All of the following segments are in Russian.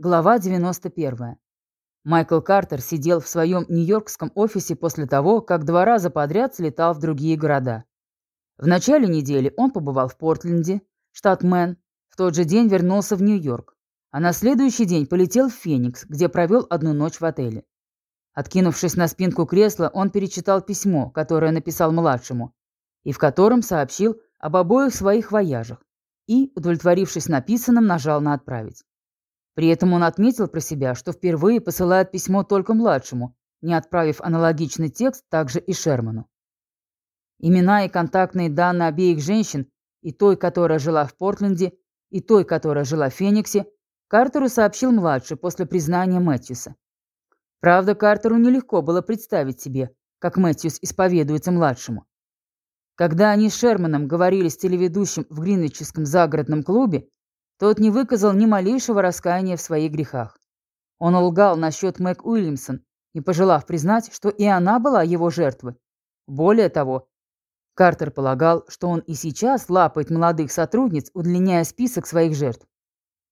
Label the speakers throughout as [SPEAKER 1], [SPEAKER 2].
[SPEAKER 1] Глава 91. Майкл Картер сидел в своем нью-йоркском офисе после того, как два раза подряд слетал в другие города. В начале недели он побывал в Портленде, штат Мэн, в тот же день вернулся в Нью-Йорк, а на следующий день полетел в Феникс, где провел одну ночь в отеле. Откинувшись на спинку кресла, он перечитал письмо, которое написал младшему, и в котором сообщил об обоих своих вояжах, и, удовлетворившись написанным, нажал на «Отправить». При этом он отметил про себя, что впервые посылает письмо только младшему, не отправив аналогичный текст также и Шерману. Имена и контактные данные обеих женщин, и той, которая жила в Портленде, и той, которая жила в Фениксе, Картеру сообщил младший после признания Мэтьюса. Правда, Картеру нелегко было представить себе, как Мэтьюс исповедуется младшему. Когда они с Шерманом говорили с телеведущим в Гринвичском загородном клубе, тот не выказал ни малейшего раскаяния в своих грехах. Он лгал насчет Мэг Уильямсон, не пожелав признать, что и она была его жертвой. Более того, Картер полагал, что он и сейчас лапает молодых сотрудниц, удлиняя список своих жертв.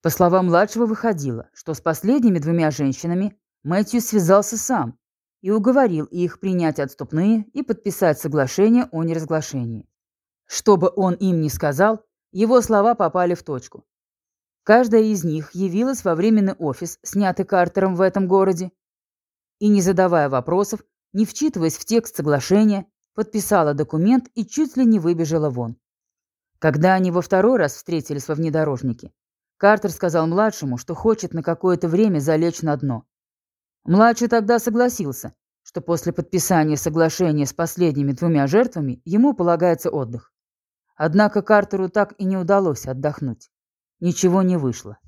[SPEAKER 1] По словам младшего, выходило, что с последними двумя женщинами Мэтью связался сам и уговорил их принять отступные и подписать соглашение о неразглашении. Что бы он им ни сказал, его слова попали в точку. Каждая из них явилась во временный офис, снятый Картером в этом городе, и, не задавая вопросов, не вчитываясь в текст соглашения, подписала документ и чуть ли не выбежала вон. Когда они во второй раз встретились во внедорожнике, Картер сказал младшему, что хочет на какое-то время залечь на дно. Младший тогда согласился, что после подписания соглашения с последними двумя жертвами ему полагается отдых. Однако Картеру так и не удалось отдохнуть. Ничего не вышло.